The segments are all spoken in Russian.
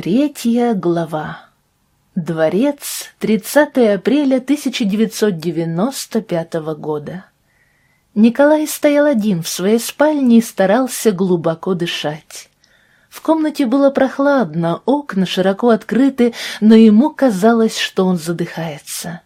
Третья глава. Дворец, 30 апреля 1995 года. Николай стоял один в своей спальне и старался глубоко дышать. В комнате было прохладно, окна широко открыты, но ему казалось, что он задыхается.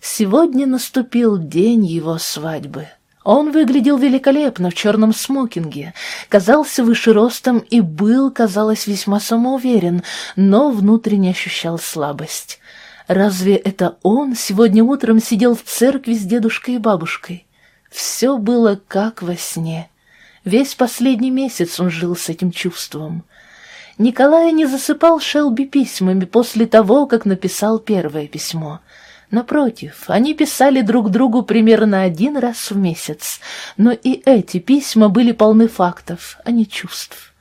Сегодня наступил день его свадьбы. Он выглядел великолепно в черном смокинге, казался выше ростом и был, казалось, весьма самоуверен, но внутренне ощущал слабость. Разве это он сегодня утром сидел в церкви с дедушкой и бабушкой? Все было как во сне. Весь последний месяц он жил с этим чувством. Николай не засыпал Шелби письмами после того, как написал первое письмо — Напротив, они писали друг другу примерно один раз в месяц, но и эти письма были полны фактов, а не чувств.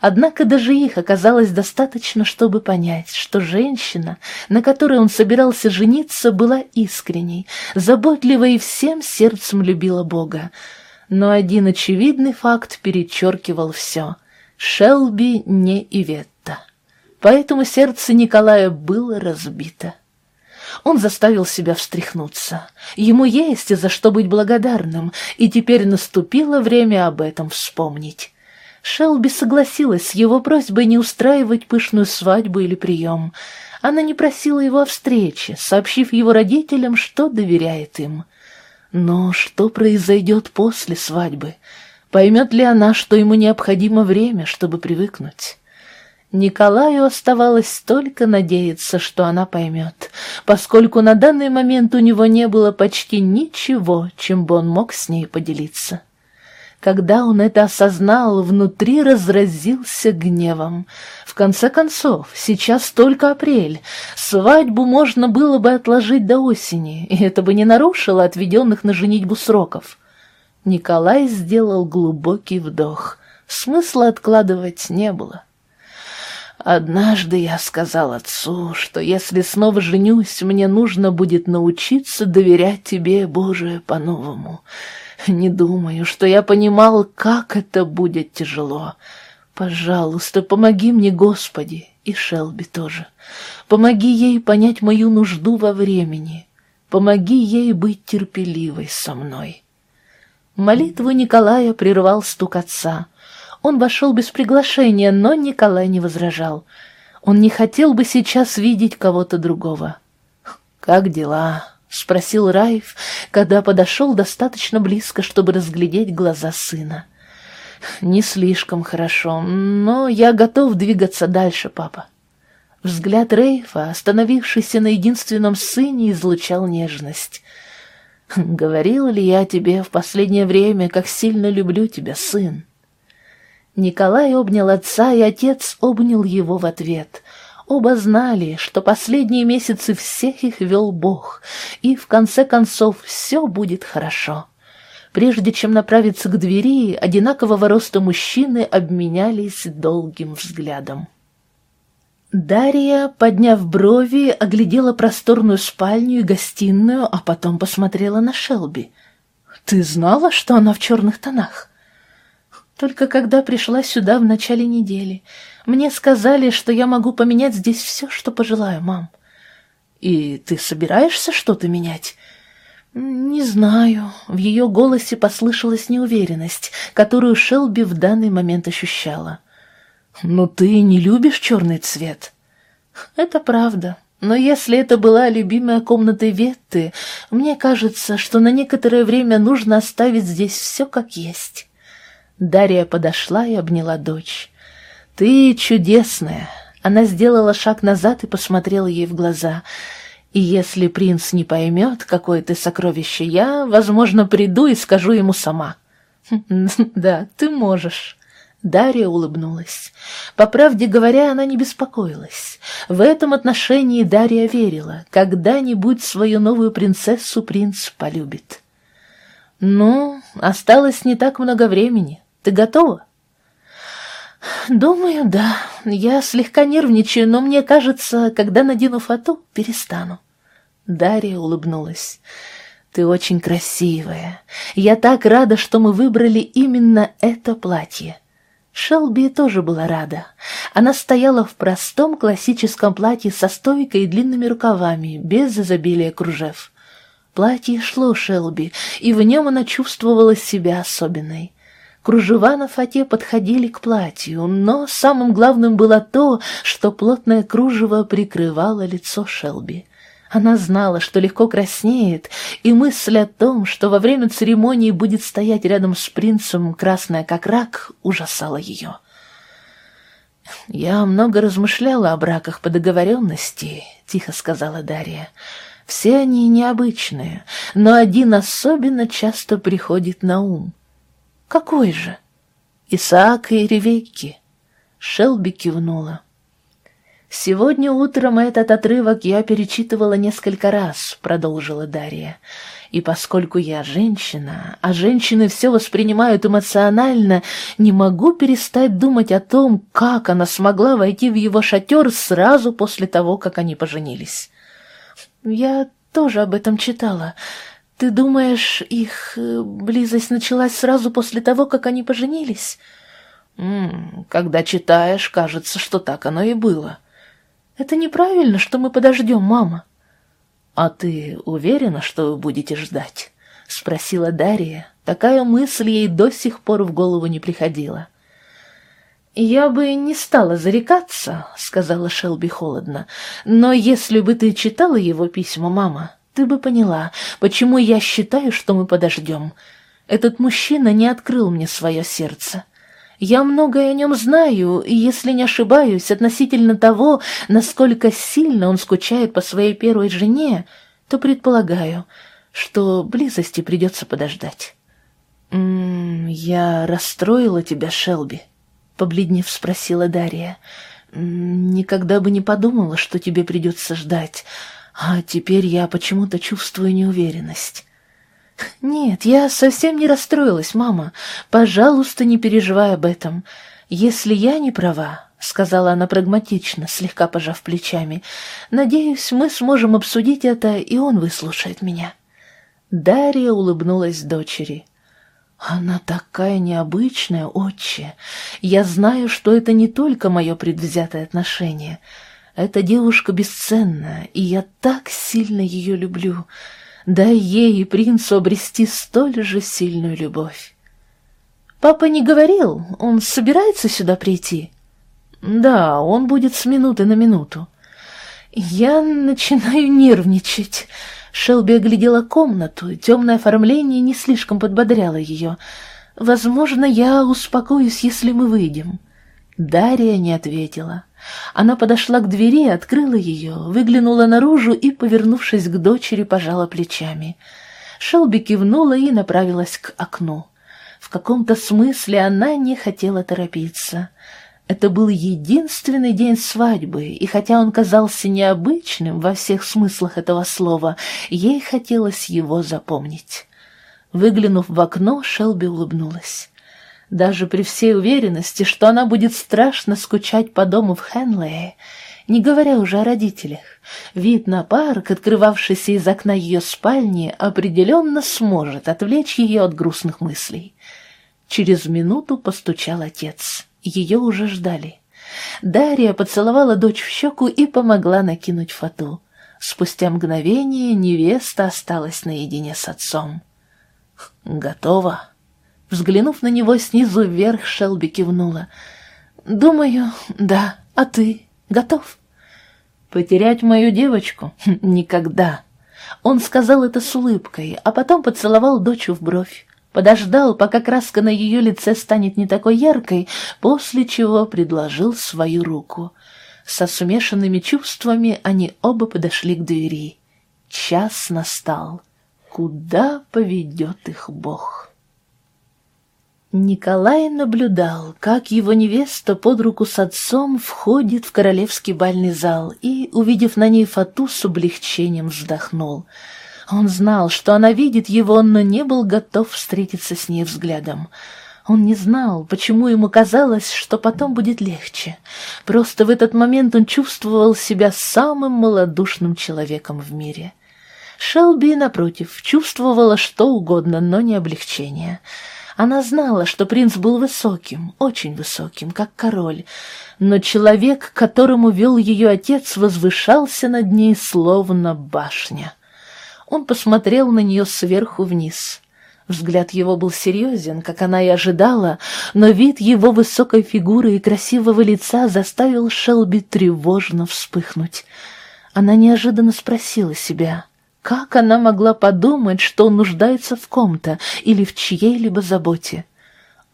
Однако даже их оказалось достаточно, чтобы понять, что женщина, на которой он собирался жениться, была искренней, заботливой и всем сердцем любила Бога. Но один очевидный факт перечеркивал все — Шелби не Иветта. Поэтому сердце Николая было разбито. Он заставил себя встряхнуться. Ему есть за что быть благодарным, и теперь наступило время об этом вспомнить. Шелби согласилась с его просьбой не устраивать пышную свадьбу или прием. Она не просила его о встрече, сообщив его родителям, что доверяет им. Но что произойдет после свадьбы? Поймет ли она, что ему необходимо время, чтобы привыкнуть? Николаю оставалось только надеяться, что она поймет, поскольку на данный момент у него не было почти ничего, чем бы он мог с ней поделиться. Когда он это осознал, внутри разразился гневом. В конце концов, сейчас только апрель. Свадьбу можно было бы отложить до осени, и это бы не нарушило отведенных на женитьбу сроков. Николай сделал глубокий вдох. Смысла откладывать не было. Однажды я сказал отцу, что если снова женюсь, мне нужно будет научиться доверять тебе, Боже, по-новому. Не думаю, что я понимал, как это будет тяжело. Пожалуйста, помоги мне, Господи, и Шелби тоже. Помоги ей понять мою нужду во времени. Помоги ей быть терпеливой со мной. Молитву Николая прервал стук отца — он вошел без приглашения, но Николай не возражал. Он не хотел бы сейчас видеть кого-то другого. «Как дела?» — спросил Раев, когда подошел достаточно близко, чтобы разглядеть глаза сына. «Не слишком хорошо, но я готов двигаться дальше, папа». Взгляд Рейфа, остановившийся на единственном сыне, излучал нежность. «Говорил ли я тебе в последнее время, как сильно люблю тебя, сын?» Николай обнял отца, и отец обнял его в ответ. Оба знали, что последние месяцы всех их вел Бог, и в конце концов все будет хорошо. Прежде чем направиться к двери, одинакового роста мужчины обменялись долгим взглядом. Дарья, подняв брови, оглядела просторную спальню и гостиную, а потом посмотрела на Шелби. «Ты знала, что она в черных тонах?» Только когда пришла сюда в начале недели, мне сказали, что я могу поменять здесь все, что пожелаю, мам. И ты собираешься что-то менять? Не знаю. В ее голосе послышалась неуверенность, которую Шелби в данный момент ощущала. Но ты не любишь черный цвет? Это правда. Но если это была любимая комната Ветты, мне кажется, что на некоторое время нужно оставить здесь все как есть. Дарья подошла и обняла дочь. «Ты чудесная!» Она сделала шаг назад и посмотрела ей в глаза. «И если принц не поймет, какое ты сокровище, я, возможно, приду и скажу ему сама». «Да, ты можешь». Дарья улыбнулась. По правде говоря, она не беспокоилась. В этом отношении Дарья верила, когда-нибудь свою новую принцессу принц полюбит. «Ну, осталось не так много времени. Ты готова?» «Думаю, да. Я слегка нервничаю, но мне кажется, когда надену фату, перестану». Дарья улыбнулась. «Ты очень красивая. Я так рада, что мы выбрали именно это платье». Шелби тоже была рада. Она стояла в простом классическом платье со стойкой и длинными рукавами, без изобилия кружев. Платье шло Шелби, и в нем она чувствовала себя особенной. Кружева на фате подходили к платью, но самым главным было то, что плотное кружево прикрывало лицо Шелби. Она знала, что легко краснеет, и мысль о том, что во время церемонии будет стоять рядом с принцем, красная как рак, ужасала ее. «Я много размышляла о браках по договоренности», — тихо сказала Дарья. «Все они необычные, но один особенно часто приходит на ум». «Какой же?» «Исаак и Ревекки». Шелби кивнула. «Сегодня утром этот отрывок я перечитывала несколько раз», — продолжила Дарья. «И поскольку я женщина, а женщины все воспринимают эмоционально, не могу перестать думать о том, как она смогла войти в его шатер сразу после того, как они поженились». «Я тоже об этом читала. Ты думаешь, их э, близость началась сразу после того, как они поженились?» М «Когда читаешь, кажется, что так оно и было». Это неправильно, что мы подождем, мама. А ты уверена, что вы будете ждать? Спросила Дарья. Такая мысль ей до сих пор в голову не приходила. «Я бы не стала зарекаться», — сказала Шелби холодно, «но если бы ты читала его письма, мама, ты бы поняла, почему я считаю, что мы подождем. Этот мужчина не открыл мне свое сердце. Я многое о нем знаю, и, если не ошибаюсь, относительно того, насколько сильно он скучает по своей первой жене, то предполагаю, что близости придется подождать. «М -м, «Я расстроила тебя, Шелби?» — побледнев спросила Дарья. «Никогда бы не подумала, что тебе придется ждать, а теперь я почему-то чувствую неуверенность». «Нет, я совсем не расстроилась, мама. Пожалуйста, не переживай об этом. Если я не права, — сказала она прагматично, слегка пожав плечами, — надеюсь, мы сможем обсудить это, и он выслушает меня». Дарья улыбнулась дочери. «Она такая необычная, отче. Я знаю, что это не только мое предвзятое отношение. Эта девушка бесценная, и я так сильно ее люблю. Дай ей и принцу обрести столь же сильную любовь. Папа не говорил, он собирается сюда прийти? Да, он будет с минуты на минуту. Я начинаю нервничать. Шелби оглядела комнату, темное оформление не слишком подбодряло ее. Возможно, я успокоюсь, если мы выйдем. Дарья не ответила. Она подошла к двери, открыла ее, выглянула наружу и, повернувшись к дочери, пожала плечами. Шелби кивнула и направилась к окну. В каком-то смысле она не хотела торопиться. Это был единственный день свадьбы, и хотя он казался необычным во всех смыслах этого слова, ей хотелось его запомнить. Выглянув в окно, Шелби улыбнулась даже при всей уверенности, что она будет страшно скучать по дому в Хенлее, не говоря уже о родителях. Вид на парк, открывавшийся из окна ее спальни, определенно сможет отвлечь ее от грустных мыслей. Через минуту постучал отец. Ее уже ждали. Дарья поцеловала дочь в щеку и помогла накинуть фату. Спустя мгновение невеста осталась наедине с отцом. «Готово?» Взглянув на него снизу вверх, Шелби кивнула. «Думаю, да. А ты готов?» «Потерять мою девочку? Никогда!» Он сказал это с улыбкой, а потом поцеловал дочь в бровь. Подождал, пока краска на ее лице станет не такой яркой, после чего предложил свою руку. Со смешанными чувствами они оба подошли к двери. Час настал. Куда поведет их Бог? Николай наблюдал, как его невеста под руку с отцом входит в королевский бальный зал и, увидев на ней фату, с облегчением вздохнул. Он знал, что она видит его, но не был готов встретиться с ней взглядом. Он не знал, почему ему казалось, что потом будет легче. Просто в этот момент он чувствовал себя самым малодушным человеком в мире. Шелби, напротив, чувствовала что угодно, но не облегчение — Она знала, что принц был высоким, очень высоким, как король, но человек, которому вел ее отец, возвышался над ней словно башня. Он посмотрел на нее сверху вниз. Взгляд его был серьезен, как она и ожидала, но вид его высокой фигуры и красивого лица заставил Шелби тревожно вспыхнуть. Она неожиданно спросила себя, как она могла подумать, что он нуждается в ком-то или в чьей-либо заботе.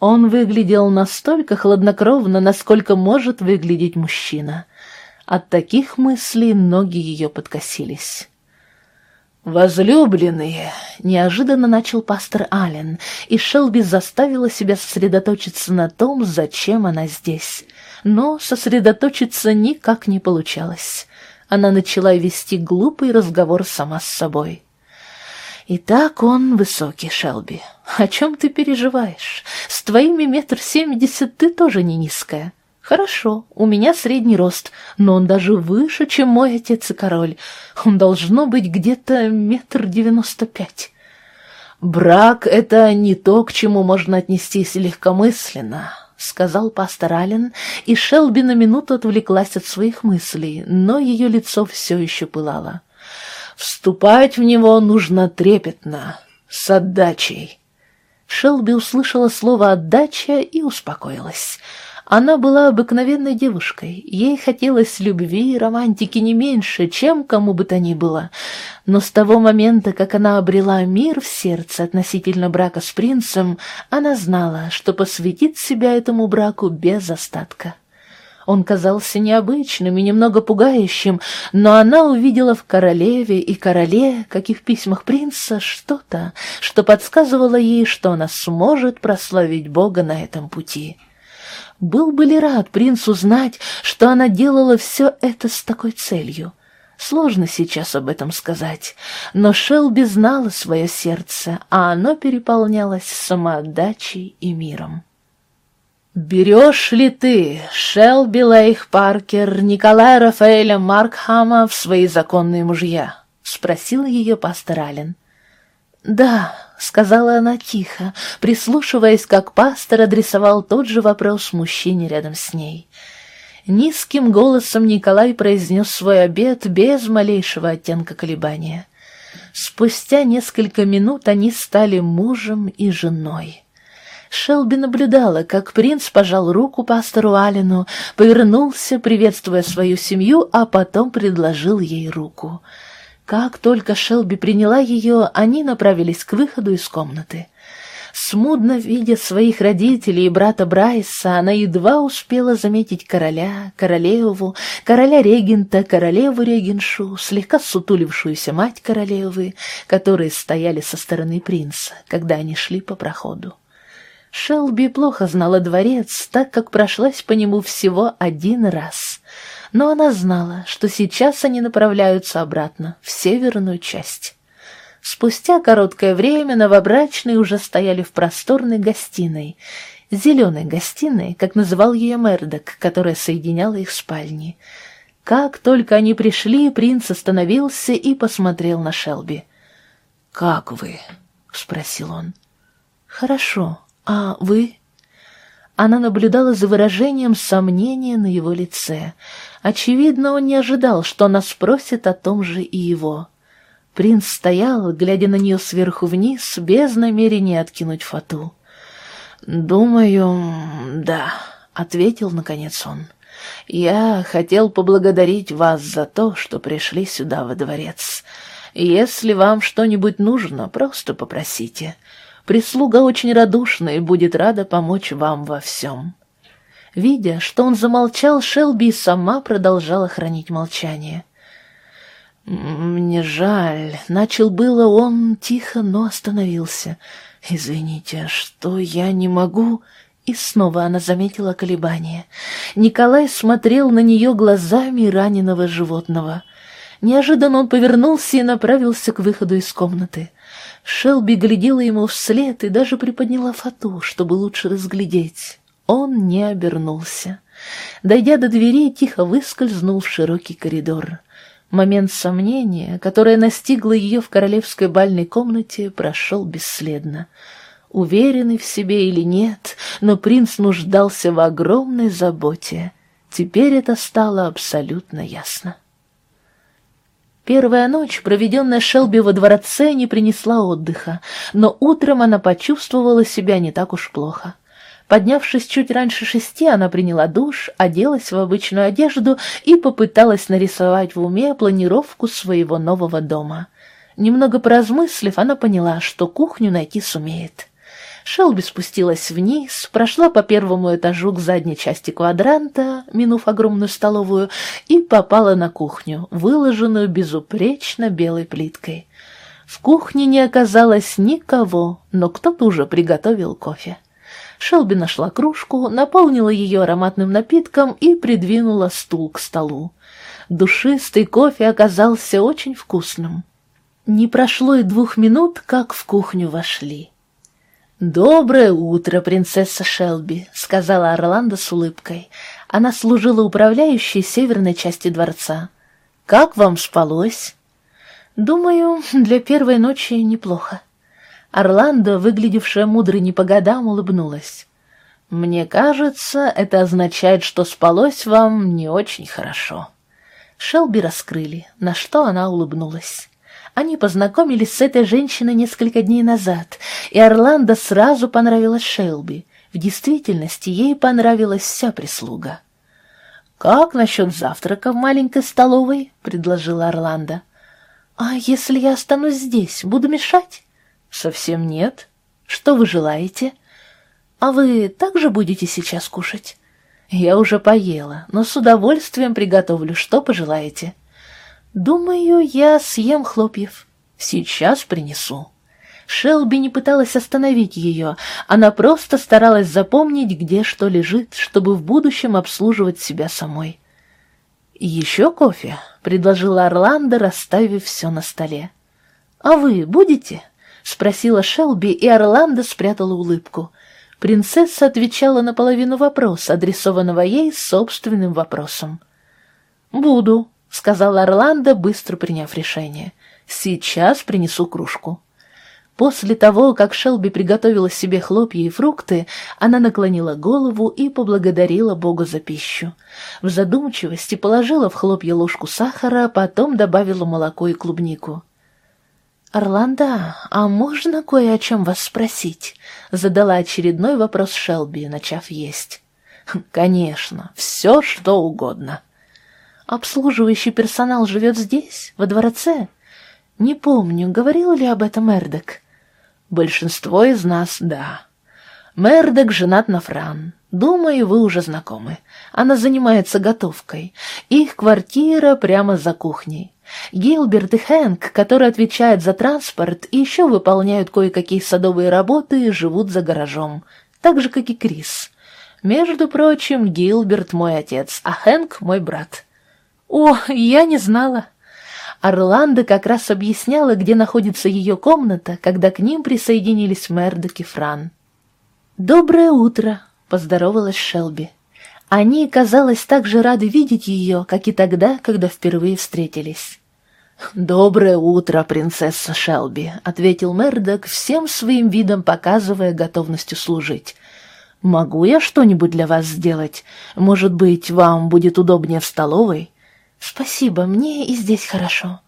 Он выглядел настолько хладнокровно, насколько может выглядеть мужчина. От таких мыслей ноги ее подкосились. «Возлюбленные!» — неожиданно начал пастор Аллен, и Шелби заставила себя сосредоточиться на том, зачем она здесь. Но сосредоточиться никак не получалось. Она начала вести глупый разговор сама с собой. «Итак, он высокий, Шелби. О чем ты переживаешь? С твоими метр семьдесят ты тоже не низкая». Хорошо, у меня средний рост, но он даже выше, чем мой отец и король. Он должно быть где-то метр девяносто пять. Брак — это не то, к чему можно отнестись легкомысленно, — сказал пастор Аллен, и Шелби на минуту отвлеклась от своих мыслей, но ее лицо все еще пылало. Вступать в него нужно трепетно, с отдачей. Шелби услышала слово «отдача» и успокоилась — она была обыкновенной девушкой, ей хотелось любви и романтики не меньше, чем кому бы то ни было. Но с того момента, как она обрела мир в сердце относительно брака с принцем, она знала, что посвятит себя этому браку без остатка. Он казался необычным и немного пугающим, но она увидела в королеве и короле, как и в письмах принца, что-то, что подсказывало ей, что она сможет прославить Бога на этом пути. Был бы ли рад принц узнать, что она делала все это с такой целью? Сложно сейчас об этом сказать, но Шелби знала свое сердце, а оно переполнялось самоотдачей и миром. «Берешь ли ты Шелби Лейх Паркер, Николая Рафаэля Маркхама в свои законные мужья?» — спросил ее пастор Аллен. «Да», — сказала она тихо, прислушиваясь, как пастор адресовал тот же вопрос мужчине рядом с ней. Низким голосом Николай произнес свой обед без малейшего оттенка колебания. Спустя несколько минут они стали мужем и женой. Шелби наблюдала, как принц пожал руку пастору Алину, повернулся, приветствуя свою семью, а потом предложил ей руку — как только Шелби приняла ее, они направились к выходу из комнаты. Смудно видя своих родителей и брата Брайса, она едва успела заметить короля, королеву, короля-регента, королеву-регеншу, слегка сутулившуюся мать королевы, которые стояли со стороны принца, когда они шли по проходу. Шелби плохо знала дворец, так как прошлась по нему всего один раз — но она знала, что сейчас они направляются обратно, в северную часть. Спустя короткое время новобрачные уже стояли в просторной гостиной, зеленой гостиной, как называл ее Мердок, которая соединяла их спальни. Как только они пришли, принц остановился и посмотрел на Шелби. «Как вы?» — спросил он. «Хорошо. А вы?» Она наблюдала за выражением сомнения на его лице. Очевидно, он не ожидал, что она спросит о том же и его. Принц стоял, глядя на нее сверху вниз, без намерения откинуть фату. «Думаю, да», — ответил наконец он. «Я хотел поблагодарить вас за то, что пришли сюда во дворец. Если вам что-нибудь нужно, просто попросите. Прислуга очень радушна и будет рада помочь вам во всем». Видя, что он замолчал, Шелби сама продолжала хранить молчание. «Мне жаль», — начал было он тихо, но остановился. «Извините, что я не могу...» И снова она заметила колебание. Николай смотрел на нее глазами раненого животного. Неожиданно он повернулся и направился к выходу из комнаты. Шелби глядела ему вслед и даже приподняла фату, чтобы лучше разглядеть. Он не обернулся. Дойдя до двери, тихо выскользнул в широкий коридор. Момент сомнения, которое настигло ее в королевской бальной комнате, прошел бесследно. Уверенный в себе или нет, но принц нуждался в огромной заботе. Теперь это стало абсолютно ясно. Первая ночь, проведенная Шелби во дворце, не принесла отдыха, но утром она почувствовала себя не так уж плохо. Поднявшись чуть раньше шести, она приняла душ, оделась в обычную одежду и попыталась нарисовать в уме планировку своего нового дома. Немного поразмыслив, она поняла, что кухню найти сумеет. Шелби спустилась вниз, прошла по первому этажу к задней части квадранта, минув огромную столовую, и попала на кухню, выложенную безупречно белой плиткой. В кухне не оказалось никого, но кто-то уже приготовил кофе. Шелби нашла кружку, наполнила ее ароматным напитком и придвинула стул к столу. Душистый кофе оказался очень вкусным. Не прошло и двух минут, как в кухню вошли. «Доброе утро, принцесса Шелби», — сказала Орландо с улыбкой. Она служила управляющей северной части дворца. «Как вам спалось?» «Думаю, для первой ночи неплохо». Орландо, выглядевшая мудрой не по годам, улыбнулась. «Мне кажется, это означает, что спалось вам не очень хорошо». Шелби раскрыли, на что она улыбнулась. Они познакомились с этой женщиной несколько дней назад, и Орландо сразу понравилась Шелби. В действительности ей понравилась вся прислуга. «Как насчет завтрака в маленькой столовой?» — предложила Орландо. «А если я останусь здесь, буду мешать?» «Совсем нет. Что вы желаете?» «А вы также будете сейчас кушать?» «Я уже поела, но с удовольствием приготовлю, что пожелаете». «Думаю, я съем хлопьев. Сейчас принесу». Шелби не пыталась остановить ее, она просто старалась запомнить, где что лежит, чтобы в будущем обслуживать себя самой. «Еще кофе?» — предложила Орландо, расставив все на столе. «А вы будете?» — спросила Шелби, и Орландо спрятала улыбку. Принцесса отвечала на половину вопроса, адресованного ей собственным вопросом. «Буду», — сказал Орландо, быстро приняв решение. «Сейчас принесу кружку». После того, как Шелби приготовила себе хлопья и фрукты, она наклонила голову и поблагодарила Бога за пищу. В задумчивости положила в хлопья ложку сахара, потом добавила молоко и клубнику. «Орландо, а можно кое о чем вас спросить?» — задала очередной вопрос Шелби, начав есть. «Конечно, все что угодно». Обслуживающий персонал живет здесь, во дворце? Не помню, говорил ли об этом Эрдек. Большинство из нас — да. Мердок женат на Фран. Думаю, вы уже знакомы. Она занимается готовкой. Их квартира прямо за кухней. Гилберт и Хэнк, которые отвечают за транспорт и еще выполняют кое-какие садовые работы, живут за гаражом. Так же, как и Крис. Между прочим, Гилберт мой отец, а Хэнк мой брат. «О, я не знала». Орландо как раз объясняла, где находится ее комната, когда к ним присоединились Мердок и Фран. «Доброе утро», — поздоровалась Шелби. Они, казалось, так же рады видеть ее, как и тогда, когда впервые встретились. «Доброе утро, принцесса Шелби», — ответил Мердок, всем своим видом показывая готовностью служить. «Могу я что-нибудь для вас сделать? Может быть, вам будет удобнее в столовой?» «Спасибо, мне и здесь хорошо».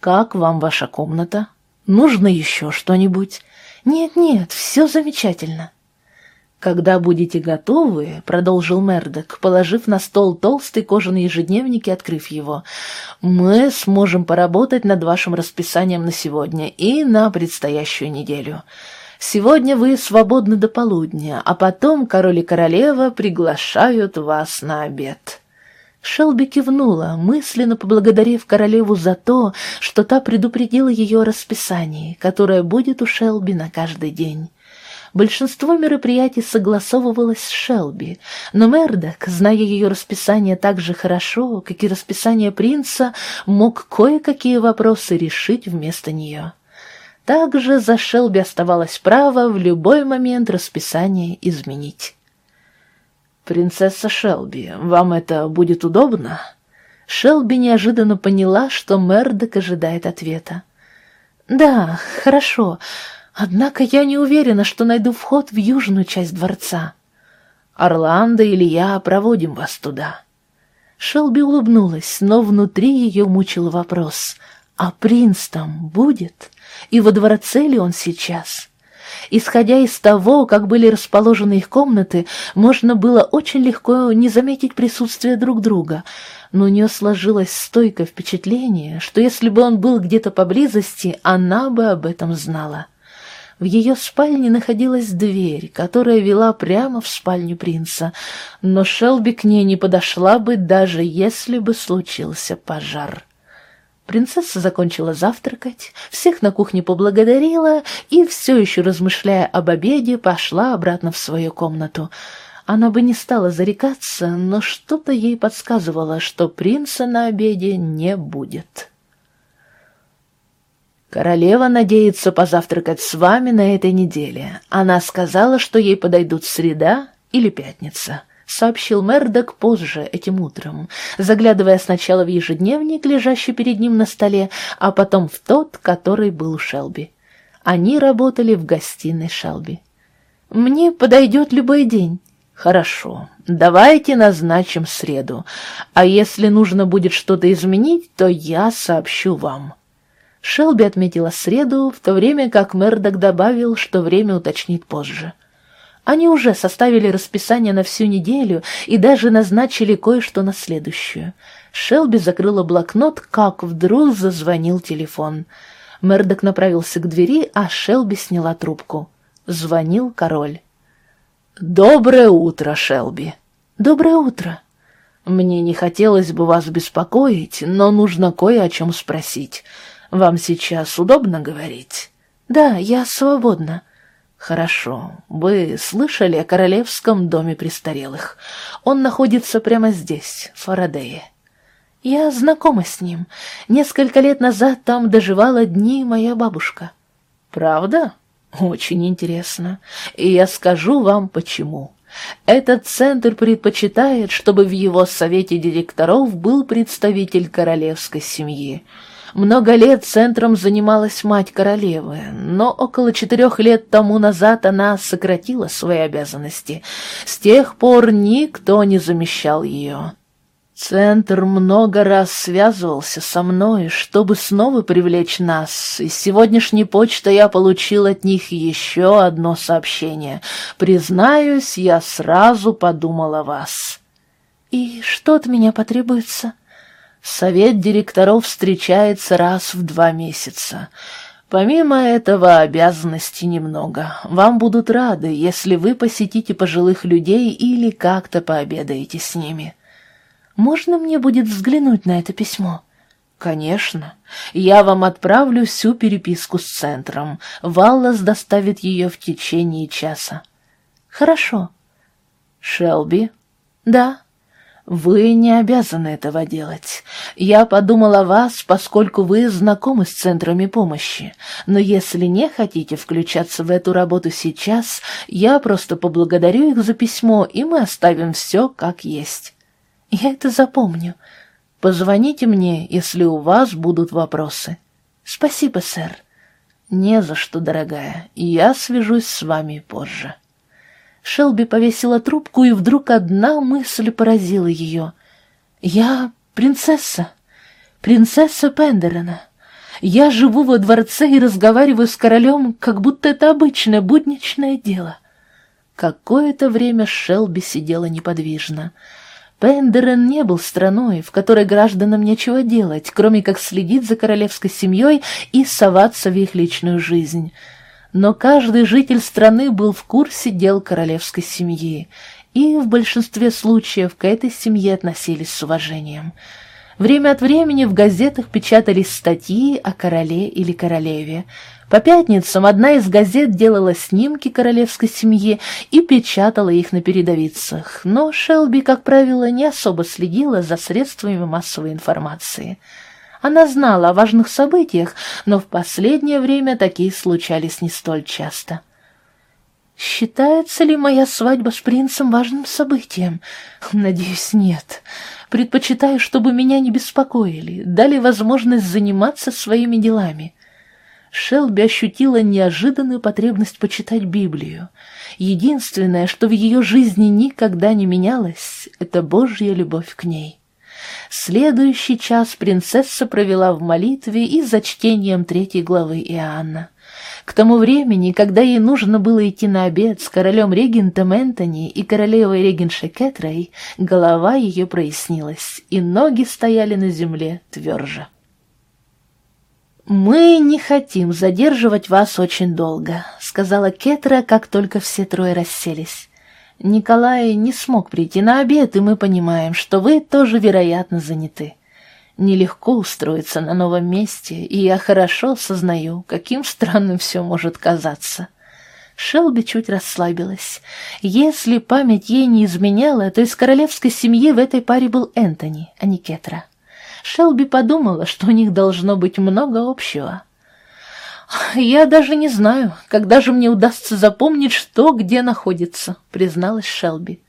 «Как вам ваша комната? Нужно еще что-нибудь?» «Нет-нет, все замечательно». «Когда будете готовы», — продолжил Мердок, положив на стол толстый кожаный ежедневник и открыв его, «мы сможем поработать над вашим расписанием на сегодня и на предстоящую неделю. Сегодня вы свободны до полудня, а потом король и королева приглашают вас на обед». Шелби кивнула, мысленно поблагодарив королеву за то, что та предупредила ее о расписании, которое будет у Шелби на каждый день. Большинство мероприятий согласовывалось с Шелби, но Мердок, зная ее расписание так же хорошо, как и расписание принца, мог кое-какие вопросы решить вместо нее. Также за Шелби оставалось право в любой момент расписание изменить. «Принцесса Шелби, вам это будет удобно?» Шелби неожиданно поняла, что Мердок ожидает ответа. «Да, хорошо. Однако я не уверена, что найду вход в южную часть дворца. Орландо или я проводим вас туда. Шелби улыбнулась, но внутри ее мучил вопрос, а принц там будет? И во дворце ли он сейчас? Исходя из того, как были расположены их комнаты, можно было очень легко не заметить присутствие друг друга, но у нее сложилось стойкое впечатление, что если бы он был где-то поблизости, она бы об этом знала. В ее спальне находилась дверь, которая вела прямо в спальню принца, но Шелби к ней не подошла бы, даже если бы случился пожар. Принцесса закончила завтракать, всех на кухне поблагодарила и, все еще размышляя об обеде, пошла обратно в свою комнату. Она бы не стала зарекаться, но что-то ей подсказывало, что принца на обеде не будет. «Королева надеется позавтракать с вами на этой неделе. Она сказала, что ей подойдут среда или пятница». — сообщил Мердок позже этим утром, заглядывая сначала в ежедневник, лежащий перед ним на столе, а потом в тот, который был у Шелби. Они работали в гостиной Шелби. «Мне подойдет любой день». «Хорошо, давайте назначим среду, а если нужно будет что-то изменить, то я сообщу вам». Шелби отметила среду, в то время как Мердок добавил, что время уточнит позже. Они уже составили расписание на всю неделю и даже назначили кое-что на следующую. Шелби закрыла блокнот, как вдруг зазвонил телефон. Мердок направился к двери, а Шелби сняла трубку. Звонил король. «Доброе утро, Шелби!» «Доброе утро!» «Мне не хотелось бы вас беспокоить, но нужно кое о чем спросить. Вам сейчас удобно говорить?» «Да, я свободна». «Хорошо. Вы слышали о Королевском доме престарелых? Он находится прямо здесь, в Фарадее». «Я знакома с ним. Несколько лет назад там доживала дни моя бабушка». «Правда? Очень интересно. И я скажу вам, почему». Этот центр предпочитает, чтобы в его совете директоров был представитель королевской семьи. Много лет центром занималась мать королевы, но около четырех лет тому назад она сократила свои обязанности. С тех пор никто не замещал ее. Центр много раз связывался со мной, чтобы снова привлечь нас, и сегодняшней почты я получил от них еще одно сообщение. Признаюсь, я сразу подумал о вас. «И что от меня потребуется?» Совет директоров встречается раз в два месяца. Помимо этого, обязанностей немного. Вам будут рады, если вы посетите пожилых людей или как-то пообедаете с ними. Можно мне будет взглянуть на это письмо? Конечно. Я вам отправлю всю переписку с центром. Валлас доставит ее в течение часа. Хорошо. Шелби? Да. «Вы не обязаны этого делать. Я подумал о вас, поскольку вы знакомы с центрами помощи. Но если не хотите включаться в эту работу сейчас, я просто поблагодарю их за письмо, и мы оставим все как есть. Я это запомню. Позвоните мне, если у вас будут вопросы». «Спасибо, сэр». «Не за что, дорогая. Я свяжусь с вами позже». Шелби повесила трубку, и вдруг одна мысль поразила ее. «Я принцесса, принцесса Пендерена. Я живу во дворце и разговариваю с королем, как будто это обычное будничное дело». Какое-то время Шелби сидела неподвижно. Пендерен не был страной, в которой гражданам нечего делать, кроме как следить за королевской семьей и соваться в их личную жизнь но каждый житель страны был в курсе дел королевской семьи, и в большинстве случаев к этой семье относились с уважением. Время от времени в газетах печатались статьи о короле или королеве. По пятницам одна из газет делала снимки королевской семьи и печатала их на передовицах, но Шелби, как правило, не особо следила за средствами массовой информации – она знала о важных событиях, но в последнее время такие случались не столь часто. «Считается ли моя свадьба с принцем важным событием? Надеюсь, нет. Предпочитаю, чтобы меня не беспокоили, дали возможность заниматься своими делами». Шелби ощутила неожиданную потребность почитать Библию. Единственное, что в ее жизни никогда не менялось, это Божья любовь к ней. Следующий час принцесса провела в молитве и за чтением третьей главы Иоанна. К тому времени, когда ей нужно было идти на обед с королем-регентом Энтони и королевой-регеншей Кэтрой, голова ее прояснилась, и ноги стояли на земле тверже. «Мы не хотим задерживать вас очень долго», — сказала Кетра, как только все трое расселись. «Николай не смог прийти на обед, и мы понимаем, что вы тоже, вероятно, заняты. Нелегко устроиться на новом месте, и я хорошо сознаю, каким странным все может казаться». Шелби чуть расслабилась. Если память ей не изменяла, то из королевской семьи в этой паре был Энтони, а не Кетра. Шелби подумала, что у них должно быть много общего. «Я даже не знаю, когда же мне удастся запомнить, что где находится», — призналась Шелби.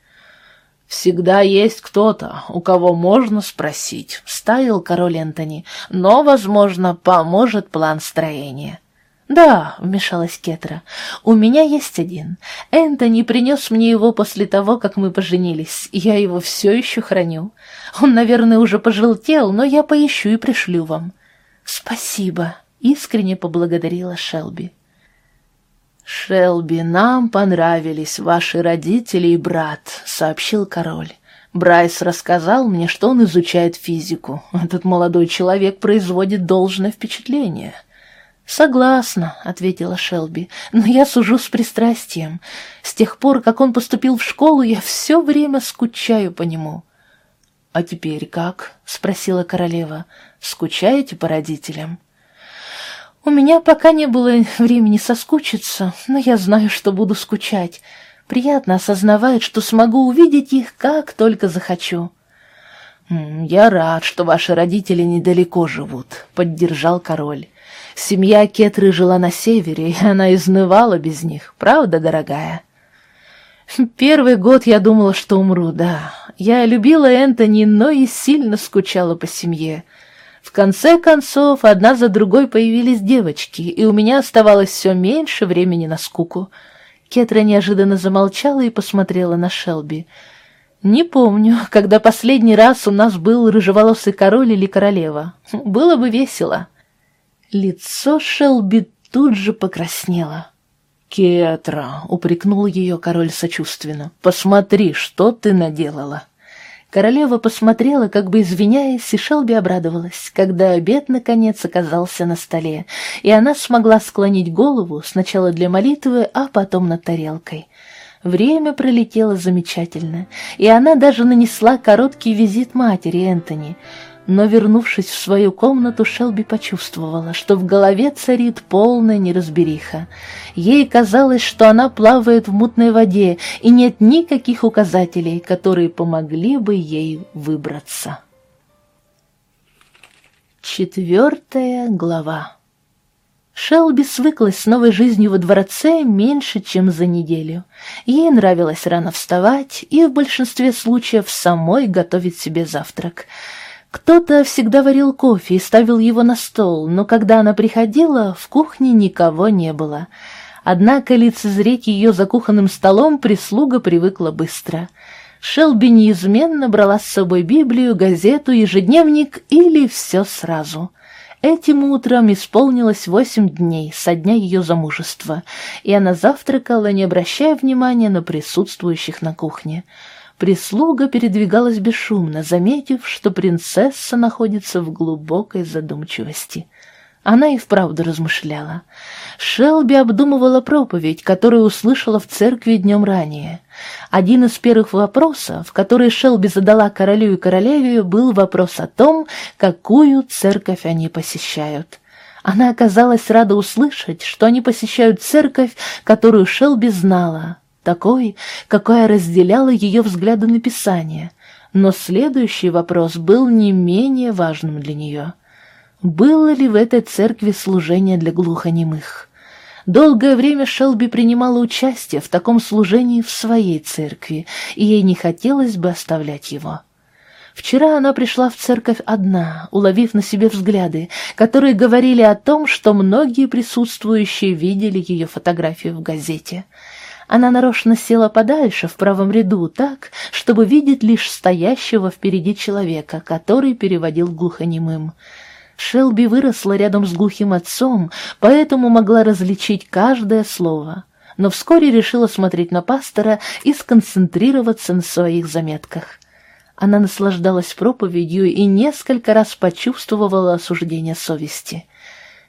«Всегда есть кто-то, у кого можно спросить», — вставил король Энтони, «но, возможно, поможет план строения». «Да», — вмешалась Кетра, — «у меня есть один. Энтони принес мне его после того, как мы поженились, я его все еще храню. Он, наверное, уже пожелтел, но я поищу и пришлю вам». «Спасибо», — искренне поблагодарила Шелби. «Шелби, нам понравились ваши родители и брат», — сообщил король. Брайс рассказал мне, что он изучает физику. Этот молодой человек производит должное впечатление. «Согласна», — ответила Шелби, — «но я сужу с пристрастием. С тех пор, как он поступил в школу, я все время скучаю по нему». «А теперь как?» — спросила королева. «Скучаете по родителям?» «У меня пока не было времени соскучиться, но я знаю, что буду скучать. Приятно осознавать, что смогу увидеть их, как только захочу». «Я рад, что ваши родители недалеко живут», — поддержал король. Семья Кетры жила на севере, и она изнывала без них, правда, дорогая? Первый год я думала, что умру, да. Я любила Энтони, но и сильно скучала по семье. В конце концов, одна за другой появились девочки, и у меня оставалось все меньше времени на скуку. Кетра неожиданно замолчала и посмотрела на Шелби. «Не помню, когда последний раз у нас был рыжеволосый король или королева. Было бы весело». Лицо Шелби тут же покраснело. «Кетра!» — упрекнул ее король сочувственно. «Посмотри, что ты наделала!» Королева посмотрела, как бы извиняясь, и Шелби обрадовалась, когда обед наконец оказался на столе, и она смогла склонить голову сначала для молитвы, а потом над тарелкой. Время пролетело замечательно, и она даже нанесла короткий визит матери Энтони — но, вернувшись в свою комнату, Шелби почувствовала, что в голове царит полная неразбериха. Ей казалось, что она плавает в мутной воде, и нет никаких указателей, которые помогли бы ей выбраться. Четвертая глава Шелби свыклась с новой жизнью во дворце меньше, чем за неделю. Ей нравилось рано вставать и в большинстве случаев самой готовить себе завтрак — кто-то всегда варил кофе и ставил его на стол, но когда она приходила, в кухне никого не было. Однако лицезреть ее за кухонным столом прислуга привыкла быстро. Шелби неизменно брала с собой Библию, газету, ежедневник или все сразу. Этим утром исполнилось восемь дней со дня ее замужества, и она завтракала, не обращая внимания на присутствующих на кухне. Прислуга передвигалась бесшумно, заметив, что принцесса находится в глубокой задумчивости. Она и вправду размышляла. Шелби обдумывала проповедь, которую услышала в церкви днем ранее. Один из первых вопросов, который Шелби задала королю и королеве, был вопрос о том, какую церковь они посещают. Она оказалась рада услышать, что они посещают церковь, которую Шелби знала, такой, какая разделяла ее взгляды на Писание. Но следующий вопрос был не менее важным для нее. Было ли в этой церкви служение для глухонемых? Долгое время Шелби принимала участие в таком служении в своей церкви, и ей не хотелось бы оставлять его. Вчера она пришла в церковь одна, уловив на себе взгляды, которые говорили о том, что многие присутствующие видели ее фотографию в газете. Она нарочно села подальше, в правом ряду, так, чтобы видеть лишь стоящего впереди человека, который переводил глухонемым. Шелби выросла рядом с глухим отцом, поэтому могла различить каждое слово, но вскоре решила смотреть на пастора и сконцентрироваться на своих заметках. Она наслаждалась проповедью и несколько раз почувствовала осуждение совести.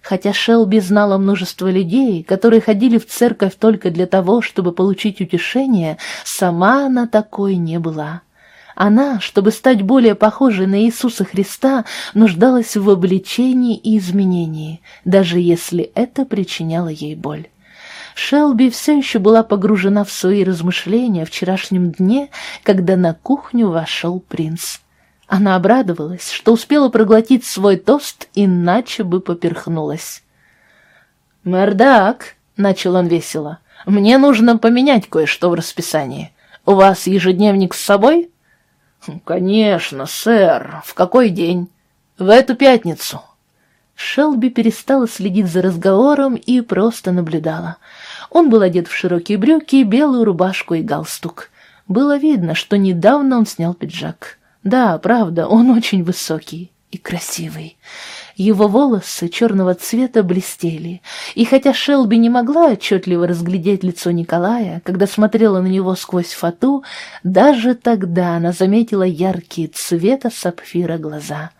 Хотя Шелби знала множество людей, которые ходили в церковь только для того, чтобы получить утешение, сама она такой не была. Она, чтобы стать более похожей на Иисуса Христа, нуждалась в обличении и изменении, даже если это причиняло ей боль. Шелби все еще была погружена в свои размышления о вчерашнем дне, когда на кухню вошел принц. Она обрадовалась, что успела проглотить свой тост, иначе бы поперхнулась. «Мэрдак», — начал он весело, — «мне нужно поменять кое-что в расписании. У вас ежедневник с собой?» «Конечно, сэр. В какой день?» «В эту пятницу». Шелби перестала следить за разговором и просто наблюдала. Он был одет в широкие брюки, белую рубашку и галстук. Было видно, что недавно он снял пиджак. Да, правда, он очень высокий и красивый. Его волосы черного цвета блестели, и хотя Шелби не могла отчетливо разглядеть лицо Николая, когда смотрела на него сквозь фату, даже тогда она заметила яркие цвета сапфира глаза.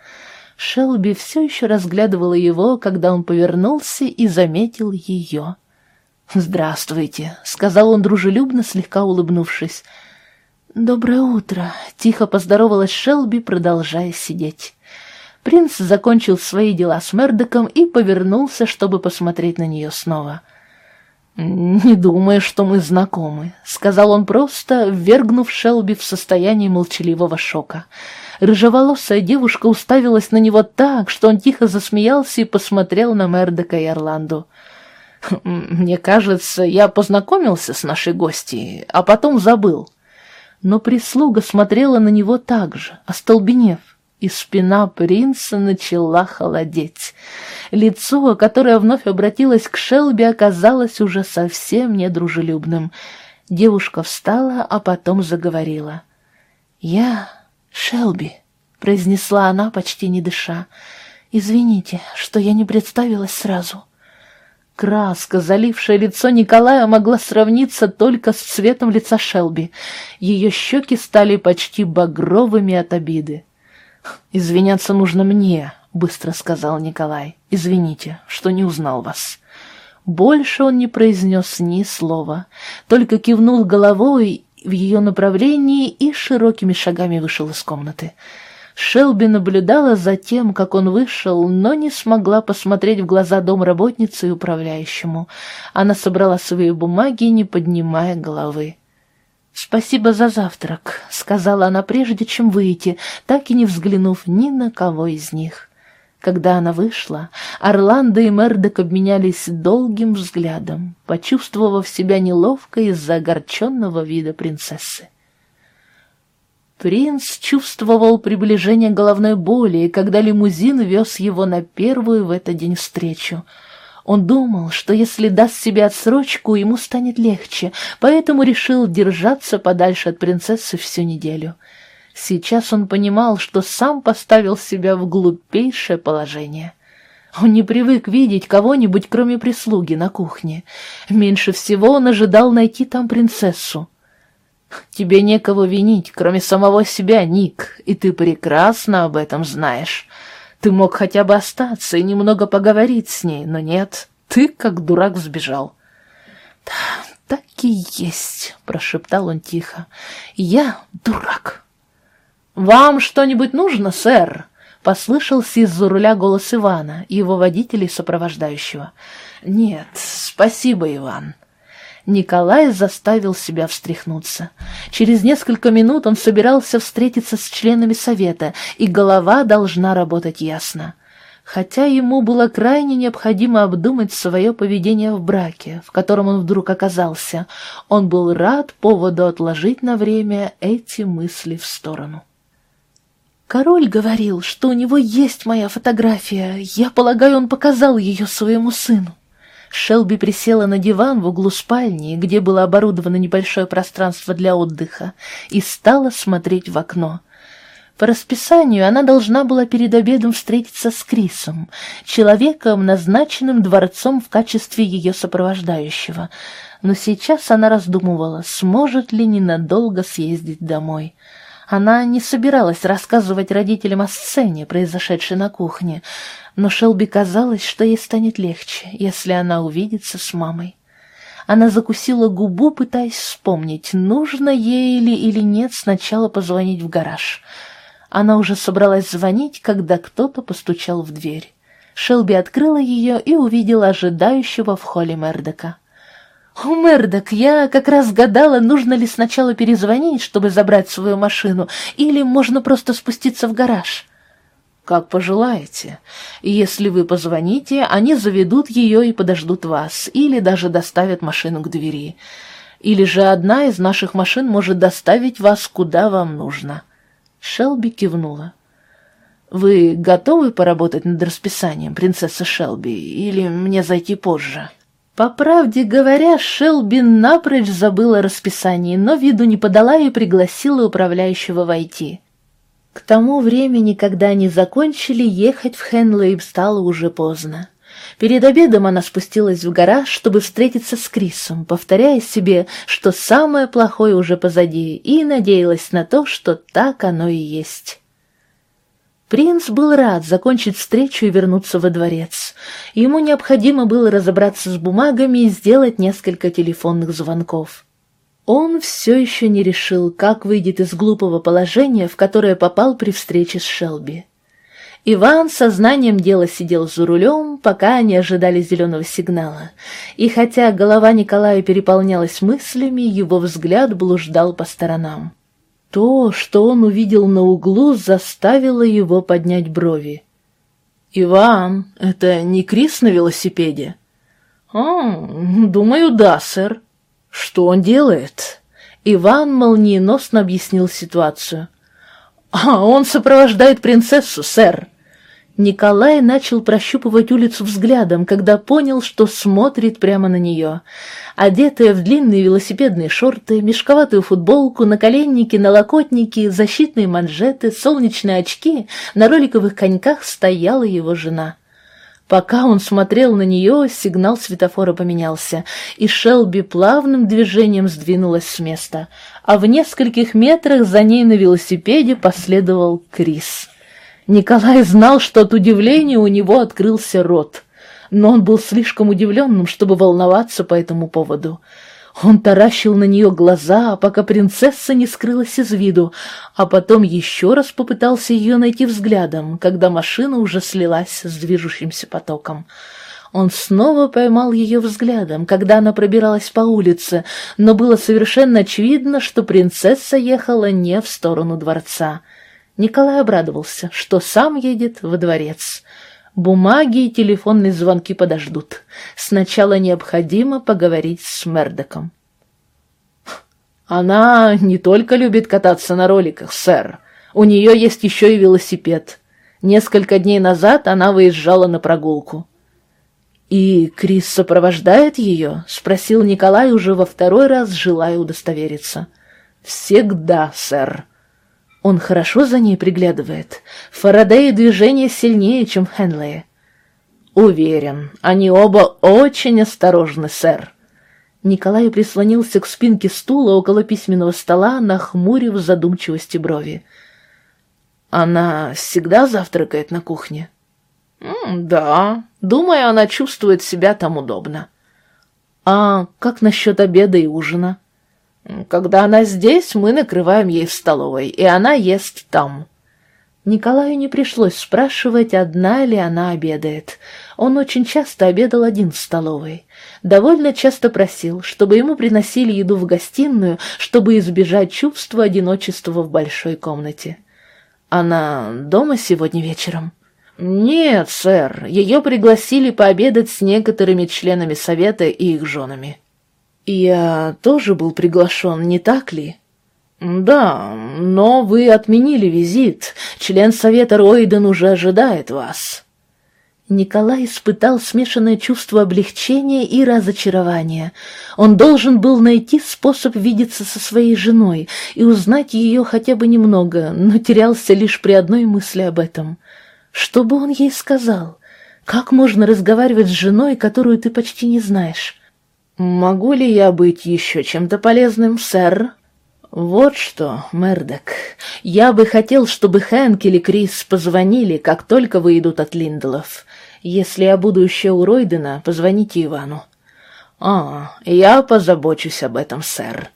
Шелби все еще разглядывала его, когда он повернулся и заметил ее. «Здравствуйте», — сказал он дружелюбно, слегка улыбнувшись. «Доброе утро», — тихо поздоровалась Шелби, продолжая сидеть. Принц закончил свои дела с Мердоком и повернулся, чтобы посмотреть на нее снова. «Не думаю, что мы знакомы», — сказал он просто, ввергнув Шелби в состояние молчаливого шока. Рыжеволосая девушка уставилась на него так, что он тихо засмеялся и посмотрел на Мердока и Орланду. «Мне кажется, я познакомился с нашей гостьей, а потом забыл». Но прислуга смотрела на него так же, остолбенев и спина принца начала холодеть. Лицо, которое вновь обратилось к Шелби, оказалось уже совсем недружелюбным. Девушка встала, а потом заговорила. «Я Шелби», — произнесла она, почти не дыша. «Извините, что я не представилась сразу». Краска, залившая лицо Николая, могла сравниться только с цветом лица Шелби. Ее щеки стали почти багровыми от обиды. «Извиняться нужно мне», — быстро сказал Николай. «Извините, что не узнал вас». Больше он не произнес ни слова, только кивнул головой в ее направлении и широкими шагами вышел из комнаты. Шелби наблюдала за тем, как он вышел, но не смогла посмотреть в глаза домработницы и управляющему. Она собрала свои бумаги, не поднимая головы. «Спасибо за завтрак», — сказала она прежде, чем выйти, так и не взглянув ни на кого из них. Когда она вышла, Орландо и Мердок обменялись долгим взглядом, почувствовав себя неловко из-за огорченного вида принцессы. Принц чувствовал приближение головной боли, когда лимузин вез его на первую в этот день встречу — он думал, что если даст себе отсрочку, ему станет легче, поэтому решил держаться подальше от принцессы всю неделю. Сейчас он понимал, что сам поставил себя в глупейшее положение. Он не привык видеть кого-нибудь, кроме прислуги, на кухне. Меньше всего он ожидал найти там принцессу. «Тебе некого винить, кроме самого себя, Ник, и ты прекрасно об этом знаешь. Ты мог хотя бы остаться и немного поговорить с ней, но нет, ты как дурак сбежал. Да, так и есть, прошептал он тихо. Я дурак. Вам что-нибудь нужно, сэр? Послышался из-за руля голос Ивана, его водителя и сопровождающего. «Нет, спасибо, Иван», Николай заставил себя встряхнуться. Через несколько минут он собирался встретиться с членами совета, и голова должна работать ясно. Хотя ему было крайне необходимо обдумать свое поведение в браке, в котором он вдруг оказался, он был рад поводу отложить на время эти мысли в сторону. Король говорил, что у него есть моя фотография. Я полагаю, он показал ее своему сыну. Шелби присела на диван в углу спальни, где было оборудовано небольшое пространство для отдыха, и стала смотреть в окно. По расписанию она должна была перед обедом встретиться с Крисом, человеком, назначенным дворцом в качестве ее сопровождающего. Но сейчас она раздумывала, сможет ли ненадолго съездить домой. Она не собиралась рассказывать родителям о сцене, произошедшей на кухне, но Шелби казалось, что ей станет легче, если она увидится с мамой. Она закусила губу, пытаясь вспомнить, нужно ей или, или нет сначала позвонить в гараж. Она уже собралась звонить, когда кто-то постучал в дверь. Шелби открыла ее и увидела ожидающего в холле Мердока. «О, Мердок, я как раз гадала, нужно ли сначала перезвонить, чтобы забрать свою машину, или можно просто спуститься в гараж». «Как пожелаете. Если вы позвоните, они заведут ее и подождут вас, или даже доставят машину к двери. Или же одна из наших машин может доставить вас куда вам нужно». Шелби кивнула. «Вы готовы поработать над расписанием, принцесса Шелби, или мне зайти позже?» По правде говоря, Шелби напрочь забыла расписание, но виду не подала и пригласила управляющего войти. К тому времени, когда они закончили, ехать в Хенлейб стало уже поздно. Перед обедом она спустилась в гараж, чтобы встретиться с Крисом, повторяя себе, что самое плохое уже позади, и надеялась на то, что так оно и есть. Принц был рад закончить встречу и вернуться во дворец. Ему необходимо было разобраться с бумагами и сделать несколько телефонных звонков. Он все еще не решил, как выйдет из глупого положения, в которое попал при встрече с Шелби. Иван сознанием дела сидел за рулем, пока они ожидали зеленого сигнала. И хотя голова Николая переполнялась мыслями, его взгляд блуждал по сторонам. То, что он увидел на углу, заставило его поднять брови. «Иван, это не Крис на велосипеде?» «А, думаю, да, сэр». «Что он делает?» Иван молниеносно объяснил ситуацию. «А, он сопровождает принцессу, сэр». Николай начал прощупывать улицу взглядом, когда понял, что смотрит прямо на нее. Одетая в длинные велосипедные шорты, мешковатую футболку, наколенники, налокотники, защитные манжеты, солнечные очки, на роликовых коньках стояла его жена. Пока он смотрел на нее, сигнал светофора поменялся, и Шелби плавным движением сдвинулась с места, а в нескольких метрах за ней на велосипеде последовал Крис. Николай знал, что от удивления у него открылся рот, но он был слишком удивленным, чтобы волноваться по этому поводу. Он таращил на нее глаза, пока принцесса не скрылась из виду, а потом еще раз попытался ее найти взглядом, когда машина уже слилась с движущимся потоком. Он снова поймал ее взглядом, когда она пробиралась по улице, но было совершенно очевидно, что принцесса ехала не в сторону дворца. Николай обрадовался, что сам едет во дворец. Бумаги и телефонные звонки подождут. Сначала необходимо поговорить с Мердоком. «Она не только любит кататься на роликах, сэр. У нее есть еще и велосипед. Несколько дней назад она выезжала на прогулку». «И Крис сопровождает ее?» — спросил Николай уже во второй раз, желая удостовериться. «Всегда, сэр». Он хорошо за ней приглядывает. В Фарадее движение сильнее, чем в Хенлее. Уверен, они оба очень осторожны, сэр. Николай прислонился к спинке стула около письменного стола, нахмурив задумчивости брови. Она всегда завтракает на кухне? да, думаю, она чувствует себя там удобно. А как насчет обеда и ужина? Когда она здесь, мы накрываем ей в столовой, и она ест там. Николаю не пришлось спрашивать, одна ли она обедает. Он очень часто обедал один в столовой. Довольно часто просил, чтобы ему приносили еду в гостиную, чтобы избежать чувства одиночества в большой комнате. «Она дома сегодня вечером?» «Нет, сэр, ее пригласили пообедать с некоторыми членами совета и их женами». «Я тоже был приглашен, не так ли?» «Да, но вы отменили визит. Член совета Ройден уже ожидает вас». Николай испытал смешанное чувство облегчения и разочарования. Он должен был найти способ видеться со своей женой и узнать ее хотя бы немного, но терялся лишь при одной мысли об этом. Что бы он ей сказал? Как можно разговаривать с женой, которую ты почти не знаешь? «Могу ли я быть еще чем-то полезным, сэр?» «Вот что, Мердок, я бы хотел, чтобы Хэнк или Крис позвонили, как только выйдут от Линделов. Если я буду еще у Ройдена, позвоните Ивану». «А, я позабочусь об этом, сэр».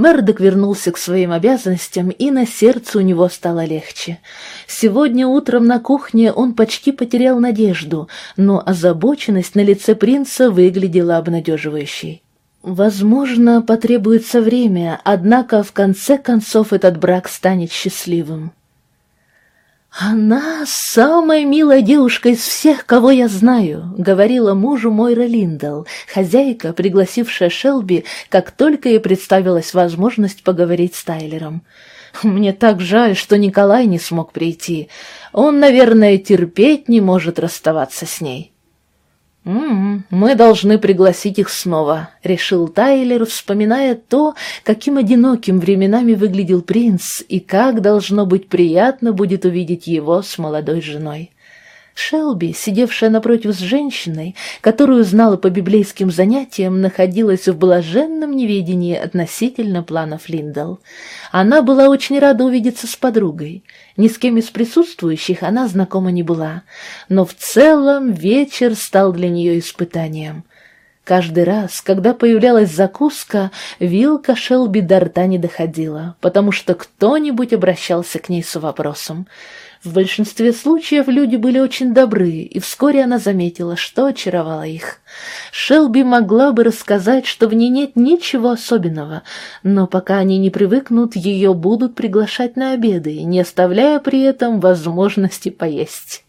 Мердок вернулся к своим обязанностям, и на сердце у него стало легче. Сегодня утром на кухне он почти потерял надежду, но озабоченность на лице принца выглядела обнадеживающей. Возможно, потребуется время, однако в конце концов этот брак станет счастливым. «Она самая милая девушка из всех, кого я знаю», — говорила мужу Мойра Линдл, хозяйка, пригласившая Шелби, как только ей представилась возможность поговорить с Тайлером. «Мне так жаль, что Николай не смог прийти. Он, наверное, терпеть не может расставаться с ней». «М «М-м, -м, «Мы должны пригласить их снова», — решил Тайлер, вспоминая то, каким одиноким временами выглядел принц и как, должно быть, приятно будет увидеть его с молодой женой. Шелби, сидевшая напротив с женщиной, которую знала по библейским занятиям, находилась в блаженном неведении относительно планов Линдал. Она была очень рада увидеться с подругой. Ни с кем из присутствующих она знакома не была, но в целом вечер стал для нее испытанием. Каждый раз, когда появлялась закуска, вилка Шелби до рта не доходила, потому что кто-нибудь обращался к ней с вопросом — в большинстве случаев люди были очень добры, и вскоре она заметила, что очаровало их. Шелби могла бы рассказать, что в ней нет ничего особенного, но пока они не привыкнут, ее будут приглашать на обеды, не оставляя при этом возможности поесть.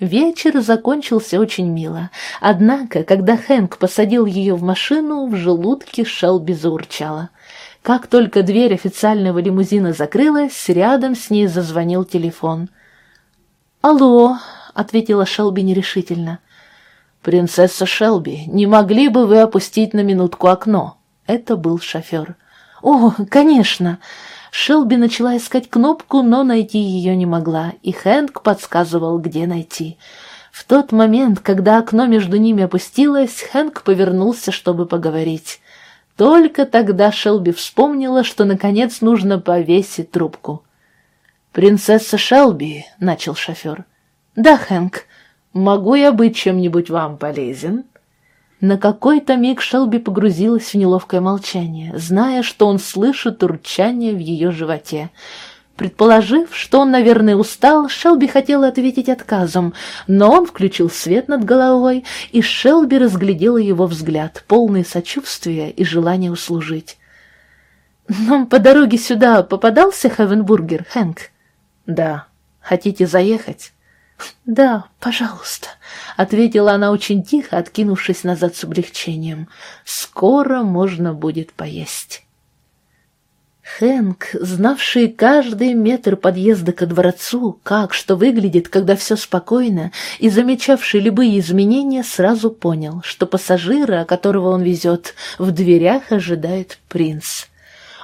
Вечер закончился очень мило, однако, когда Хэнк посадил ее в машину, в желудке Шелби заурчала — как только дверь официального лимузина закрылась, рядом с ней зазвонил телефон. «Алло», — ответила Шелби нерешительно. «Принцесса Шелби, не могли бы вы опустить на минутку окно?» Это был шофер. «О, конечно!» Шелби начала искать кнопку, но найти ее не могла, и Хэнк подсказывал, где найти. В тот момент, когда окно между ними опустилось, Хэнк повернулся, чтобы поговорить. Только тогда Шелби вспомнила, что, наконец, нужно повесить трубку. «Принцесса Шелби», — начал шофер. «Да, Хэнк. Могу я быть чем-нибудь вам полезен?» На какой-то миг Шелби погрузилась в неловкое молчание, зная, что он слышит урчание в ее животе. Предположив, что он, наверное, устал, Шелби хотела ответить отказом, но он включил свет над головой, и Шелби разглядела его взгляд, полный сочувствия и желания услужить. «Нам по дороге сюда попадался Хевенбургер, Хэнк?» «Да. Хотите заехать?» «Да, пожалуйста», — ответила она очень тихо, откинувшись назад с облегчением. «Скоро можно будет поесть». Хэнк, знавший каждый метр подъезда ко дворцу, как что выглядит, когда все спокойно, и замечавший любые изменения, сразу понял, что пассажира, которого он везет, в дверях ожидает принц.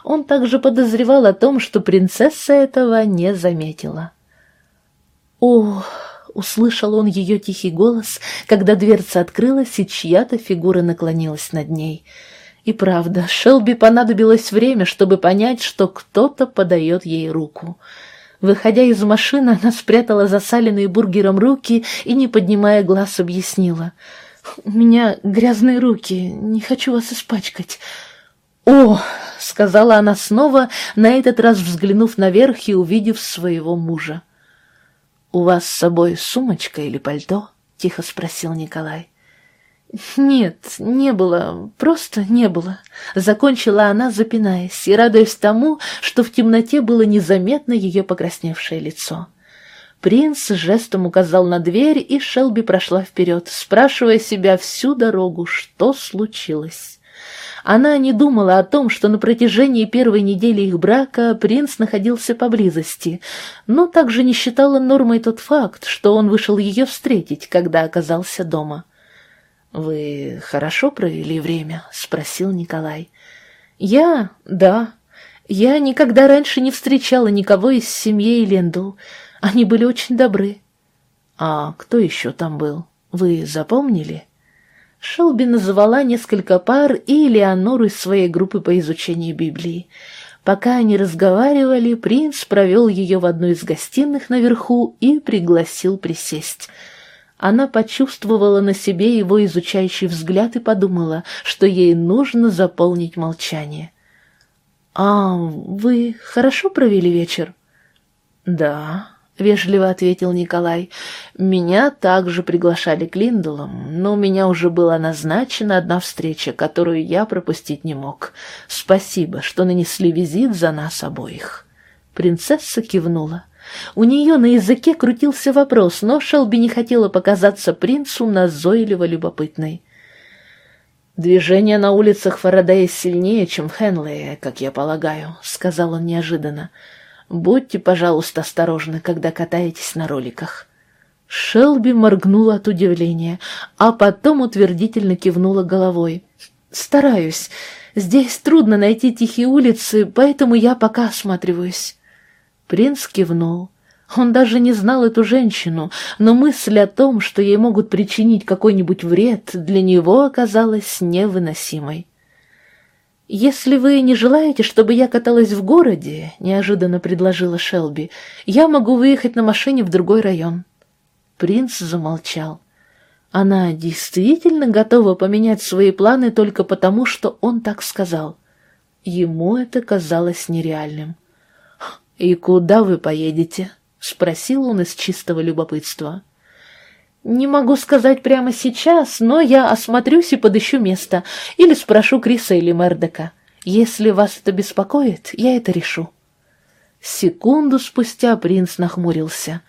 Он также подозревал о том, что принцесса этого не заметила. «О!» — услышал он ее тихий голос, когда дверца открылась, и чья-то фигура наклонилась над ней — и правда, Шелби понадобилось время, чтобы понять, что кто-то подает ей руку. Выходя из машины, она спрятала засаленные бургером руки и, не поднимая глаз, объяснила. «У меня грязные руки, не хочу вас испачкать». «О!» — сказала она снова, на этот раз взглянув наверх и увидев своего мужа. «У вас с собой сумочка или пальто?» — тихо спросил Николай. «Нет, не было, просто не было», — закончила она, запинаясь, и радуясь тому, что в темноте было незаметно ее покрасневшее лицо. Принц жестом указал на дверь, и Шелби прошла вперед, спрашивая себя всю дорогу, что случилось. Она не думала о том, что на протяжении первой недели их брака принц находился поблизости, но также не считала нормой тот факт, что он вышел ее встретить, когда оказался дома. «Вы хорошо провели время?» — спросил Николай. «Я? Да. Я никогда раньше не встречала никого из семьи Лендл. Они были очень добры». «А кто еще там был? Вы запомнили?» Шелби называла несколько пар и Леонору из своей группы по изучению Библии. Пока они разговаривали, принц провел ее в одну из гостиных наверху и пригласил присесть. Она почувствовала на себе его изучающий взгляд и подумала, что ей нужно заполнить молчание. «А вы хорошо провели вечер?» «Да», — вежливо ответил Николай. «Меня также приглашали к Линдулам, но у меня уже была назначена одна встреча, которую я пропустить не мог. Спасибо, что нанесли визит за нас обоих». Принцесса кивнула. У нее на языке крутился вопрос, но Шелби не хотела показаться принцу назойливо любопытной. «Движение на улицах Фарадея сильнее, чем в Хенлее, как я полагаю», — сказал он неожиданно. Будьте, пожалуйста, осторожны, когда катаетесь на роликах». Шелби моргнула от удивления, а потом утвердительно кивнула головой. «Стараюсь. Здесь трудно найти тихие улицы, поэтому я пока осматриваюсь». Принц кивнул. Он даже не знал эту женщину, но мысль о том, что ей могут причинить какой-нибудь вред, для него оказалась невыносимой. «Если вы не желаете, чтобы я каталась в городе», — неожиданно предложила Шелби, — «я могу выехать на машине в другой район». Принц замолчал. Она действительно готова поменять свои планы только потому, что он так сказал. Ему это казалось нереальным. «И куда вы поедете?» — спросил он из чистого любопытства. «Не могу сказать прямо сейчас, но я осмотрюсь и подыщу место, или спрошу Криса или Мердека. Если вас это беспокоит, я это решу». Секунду спустя принц нахмурился.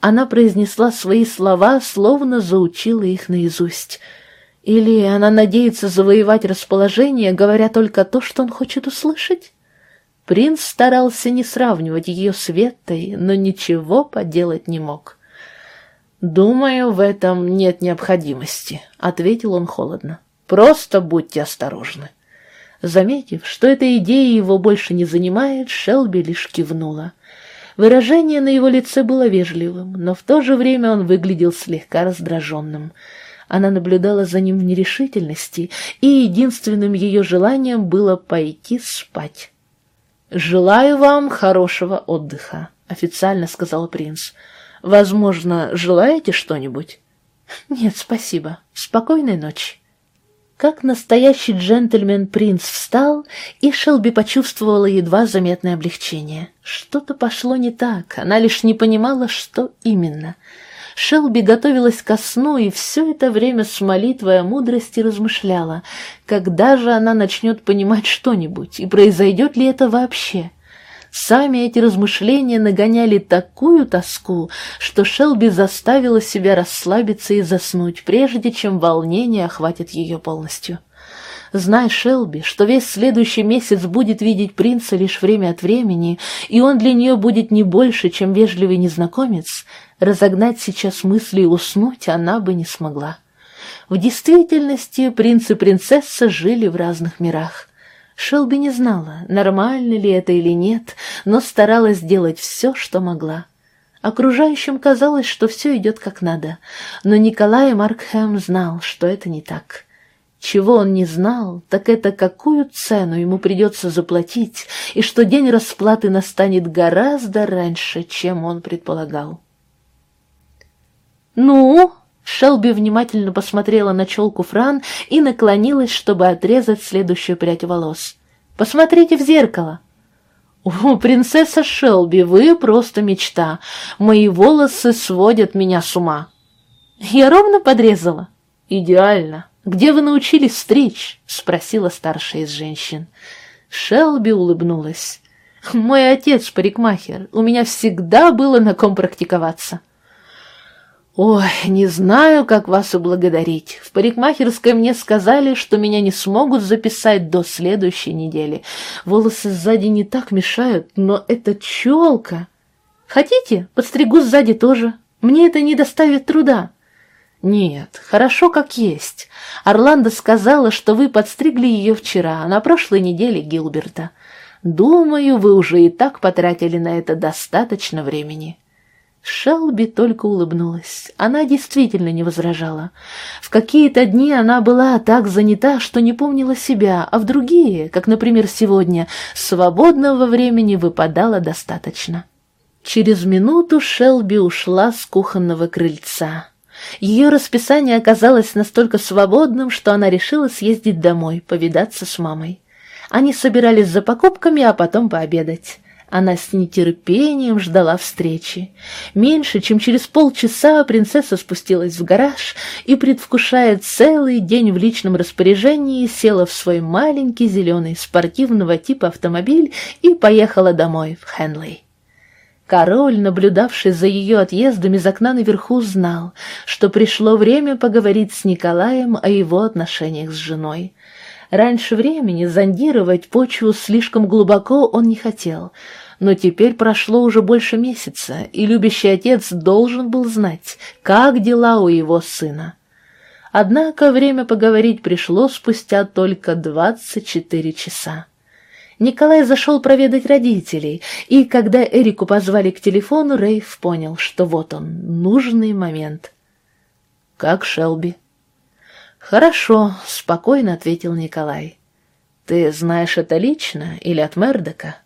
Она произнесла свои слова, словно заучила их наизусть. Или она надеется завоевать расположение, говоря только то, что он хочет услышать? Принц старался не сравнивать ее с Веттой, но ничего поделать не мог. «Думаю, в этом нет необходимости», — ответил он холодно. «Просто будьте осторожны». Заметив, что эта идея его больше не занимает, Шелби лишь кивнула. Выражение на его лице было вежливым, но в то же время он выглядел слегка раздраженным. Она наблюдала за ним в нерешительности, и единственным ее желанием было пойти спать. «Желаю вам хорошего отдыха», — официально сказал принц. Возможно, желаете что-нибудь? Нет, спасибо. Спокойной ночи. Как настоящий джентльмен принц встал, и Шелби почувствовала едва заметное облегчение. Что-то пошло не так, она лишь не понимала, что именно. Шелби готовилась ко сну и все это время с молитвой о мудрости размышляла, когда же она начнет понимать что-нибудь, и произойдет ли это вообще. Сами эти размышления нагоняли такую тоску, что Шелби заставила себя расслабиться и заснуть, прежде чем волнение охватит ее полностью. Зная Шелби, что весь следующий месяц будет видеть принца лишь время от времени, и он для нее будет не больше, чем вежливый незнакомец, разогнать сейчас мысли и уснуть она бы не смогла. В действительности принц и принцесса жили в разных мирах. Шелби не знала, нормально ли это или нет, но старалась сделать все, что могла. Окружающим казалось, что все идет как надо, но Николай Маркхэм знал, что это не так. Чего он не знал, так это какую цену ему придется заплатить, и что день расплаты настанет гораздо раньше, чем он предполагал. «Ну?» Шелби внимательно посмотрела на челку Фран и наклонилась, чтобы отрезать следующую прядь волос. «Посмотрите в зеркало!» «О, принцесса Шелби, вы просто мечта! Мои волосы сводят меня с ума!» «Я ровно подрезала?» «Идеально! Где вы научились стричь?» — спросила старшая из женщин. Шелби улыбнулась. «Мой отец парикмахер. У меня всегда было на ком практиковаться». «Ой, не знаю, как вас ублагодарить. В парикмахерской мне сказали, что меня не смогут записать до следующей недели. Волосы сзади не так мешают, но это челка. Хотите, подстригу сзади тоже. Мне это не доставит труда». «Нет, хорошо как есть. Орландо сказала, что вы подстригли ее вчера, на прошлой неделе Гилберта. Думаю, вы уже и так потратили на это достаточно времени». Шелби только улыбнулась. Она действительно не возражала. В какие-то дни она была так занята, что не помнила себя, а в другие, как, например, сегодня, свободного времени выпадало достаточно. Через минуту Шелби ушла с кухонного крыльца. Ее расписание оказалось настолько свободным, что она решила съездить домой, повидаться с мамой. Они собирались за покупками, а потом пообедать. Она с нетерпением ждала встречи. Меньше чем через полчаса принцесса спустилась в гараж и, предвкушая целый день в личном распоряжении, села в свой маленький зеленый спортивного типа автомобиль и поехала домой, в Хенлей. Король, наблюдавший за ее отъездом из окна наверху, знал, что пришло время поговорить с Николаем о его отношениях с женой. Раньше времени зондировать почву слишком глубоко он не хотел, но теперь прошло уже больше месяца, и любящий отец должен был знать, как дела у его сына. Однако время поговорить пришло спустя только двадцать четыре часа. Николай зашел проведать родителей, и когда Эрику позвали к телефону, Рейв понял, что вот он, нужный момент. «Как Шелби?» «Хорошо», — спокойно ответил Николай. «Ты знаешь это лично или от Мердока?»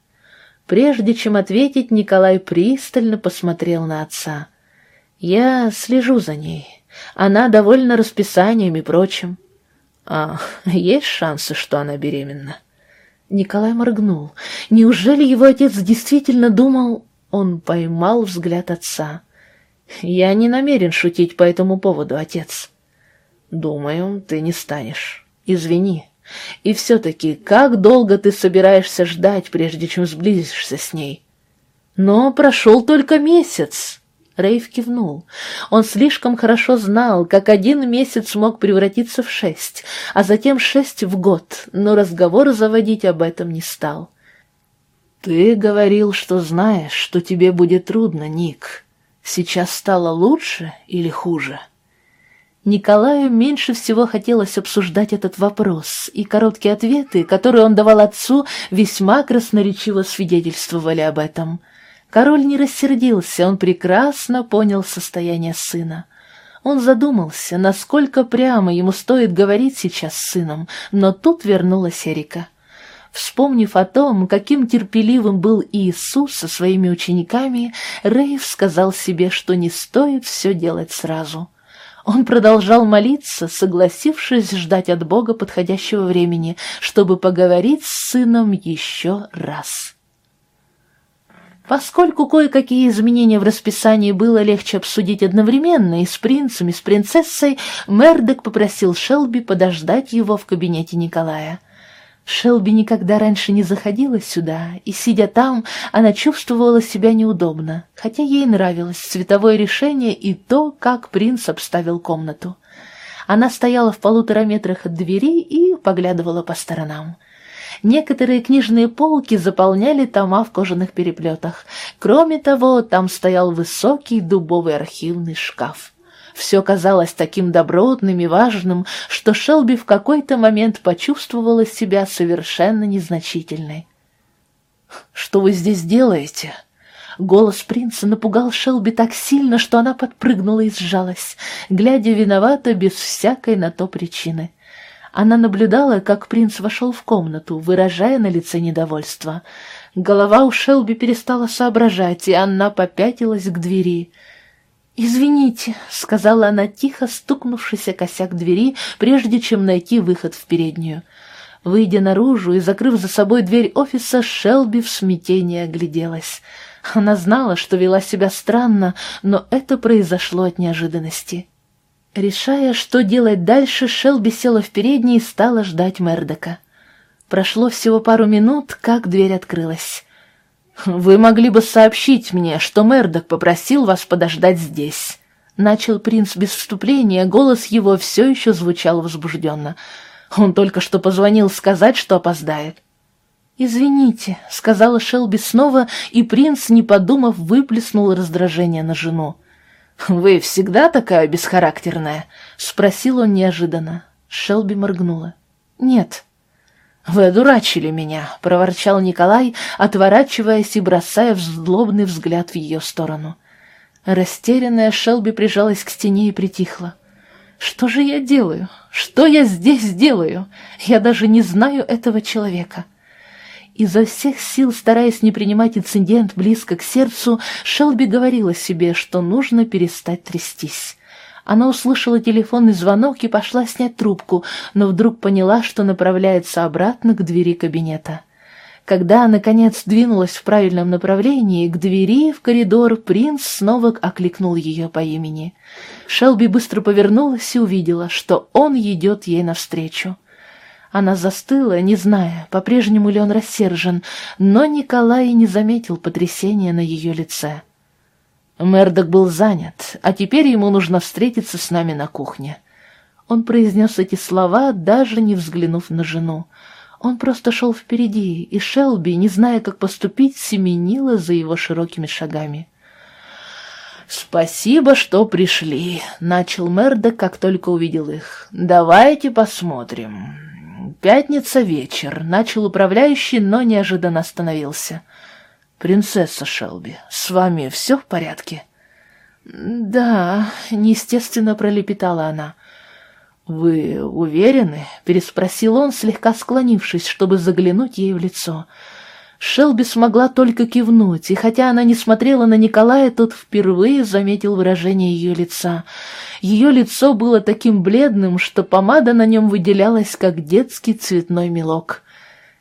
Прежде чем ответить, Николай пристально посмотрел на отца. «Я слежу за ней. Она довольна расписанием и прочим». «А, есть шансы, что она беременна?» Николай моргнул. Неужели его отец действительно думал... Он поймал взгляд отца. «Я не намерен шутить по этому поводу, отец». «Думаю, ты не станешь. Извини». И все-таки, как долго ты собираешься ждать, прежде чем сблизишься с ней? Но прошел только месяц. Рейв кивнул. Он слишком хорошо знал, как один месяц мог превратиться в шесть, а затем шесть в год, но разговор заводить об этом не стал. «Ты говорил, что знаешь, что тебе будет трудно, Ник. Сейчас стало лучше или хуже?» Николаю меньше всего хотелось обсуждать этот вопрос, и короткие ответы, которые он давал отцу, весьма красноречиво свидетельствовали об этом. Король не рассердился, он прекрасно понял состояние сына. Он задумался, насколько прямо ему стоит говорить сейчас с сыном, но тут вернулась Эрика. Вспомнив о том, каким терпеливым был Иисус со своими учениками, Рейв сказал себе, что не стоит все делать сразу — он продолжал молиться, согласившись ждать от Бога подходящего времени, чтобы поговорить с сыном еще раз. Поскольку кое-какие изменения в расписании было легче обсудить одновременно и с принцем, и с принцессой, Мердок попросил Шелби подождать его в кабинете Николая. Шелби никогда раньше не заходила сюда, и, сидя там, она чувствовала себя неудобно, хотя ей нравилось цветовое решение и то, как принц обставил комнату. Она стояла в полутора метрах от двери и поглядывала по сторонам. Некоторые книжные полки заполняли тома в кожаных переплетах. Кроме того, там стоял высокий дубовый архивный шкаф. Все казалось таким добротным и важным, что Шелби в какой-то момент почувствовала себя совершенно незначительной. «Что вы здесь делаете?» Голос принца напугал Шелби так сильно, что она подпрыгнула и сжалась, глядя виновато без всякой на то причины. Она наблюдала, как принц вошел в комнату, выражая на лице недовольство. Голова у Шелби перестала соображать, и она попятилась к двери — «Извините», — сказала она тихо, стукнувшись о косяк двери, прежде чем найти выход в переднюю. Выйдя наружу и закрыв за собой дверь офиса, Шелби в смятении огляделась. Она знала, что вела себя странно, но это произошло от неожиданности. Решая, что делать дальше, Шелби села в передней и стала ждать Мердока. Прошло всего пару минут, как дверь открылась. «Вы могли бы сообщить мне, что Мердок попросил вас подождать здесь». Начал принц без вступления, голос его все еще звучал возбужденно. Он только что позвонил сказать, что опоздает. «Извините», — сказала Шелби снова, и принц, не подумав, выплеснул раздражение на жену. «Вы всегда такая бесхарактерная?» — спросил он неожиданно. Шелби моргнула. «Нет». «Вы одурачили меня», — проворчал Николай, отворачиваясь и бросая злобный взгляд в ее сторону. Растерянная Шелби прижалась к стене и притихла. «Что же я делаю? Что я здесь делаю? Я даже не знаю этого человека». Изо всех сил, стараясь не принимать инцидент близко к сердцу, Шелби говорила себе, что нужно перестать трястись. Она услышала телефонный звонок и пошла снять трубку, но вдруг поняла, что направляется обратно к двери кабинета. Когда, наконец, двинулась в правильном направлении, к двери в коридор принц снова окликнул ее по имени. Шелби быстро повернулась и увидела, что он идет ей навстречу. Она застыла, не зная, по-прежнему ли он рассержен, но Николай не заметил потрясения на ее лице. Мердок был занят, а теперь ему нужно встретиться с нами на кухне. Он произнес эти слова, даже не взглянув на жену. Он просто шел впереди, и Шелби, не зная, как поступить, семенила за его широкими шагами. «Спасибо, что пришли», — начал Мердок, как только увидел их. «Давайте посмотрим. «Пятница вечер», — начал управляющий, но неожиданно остановился. «Принцесса Шелби, с вами все в порядке?» «Да», — неестественно пролепетала она. «Вы уверены?» — переспросил он, слегка склонившись, чтобы заглянуть ей в лицо. Шелби смогла только кивнуть, и хотя она не смотрела на Николая, тот впервые заметил выражение ее лица. Ее лицо было таким бледным, что помада на нем выделялась, как детский цветной мелок.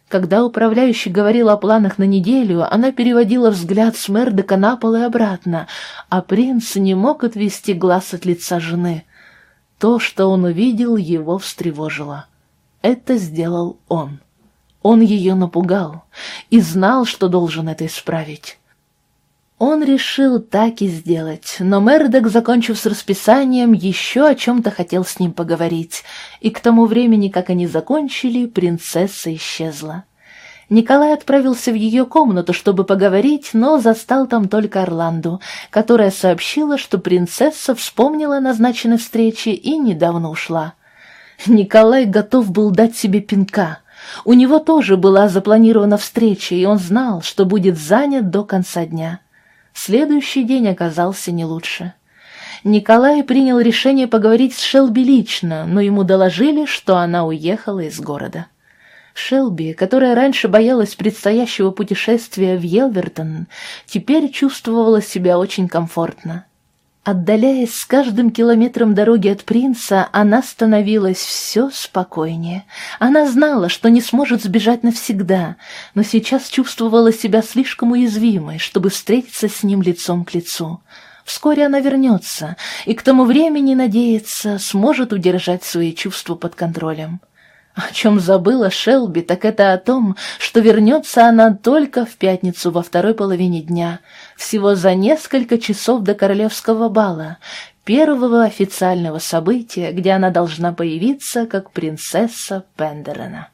Когда управляющий говорил о планах на неделю, она переводила взгляд с Мердека на пол и обратно, а принц не мог отвести глаз от лица жены. То, что он увидел, его встревожило. Это сделал он. Он ее напугал и знал, что должен это исправить. Он решил так и сделать, но Мердок, закончив с расписанием, еще о чем-то хотел с ним поговорить, и к тому времени, как они закончили, принцесса исчезла. Николай отправился в ее комнату, чтобы поговорить, но застал там только Орланду, которая сообщила, что принцесса вспомнила о назначенной встрече и недавно ушла. Николай готов был дать себе пинка — у него тоже была запланирована встреча, и он знал, что будет занят до конца дня. Следующий день оказался не лучше. Николай принял решение поговорить с Шелби лично, но ему доложили, что она уехала из города. Шелби, которая раньше боялась предстоящего путешествия в Елвертон, теперь чувствовала себя очень комфортно. Отдаляясь с каждым километром дороги от принца, она становилась все спокойнее. Она знала, что не сможет сбежать навсегда, но сейчас чувствовала себя слишком уязвимой, чтобы встретиться с ним лицом к лицу. Вскоре она вернется, и к тому времени, надеется, сможет удержать свои чувства под контролем. О чем забыла Шелби, так это о том, что вернется она только в пятницу во второй половине дня, всего за несколько часов до королевского бала, первого официального события, где она должна появиться как принцесса Пендерена.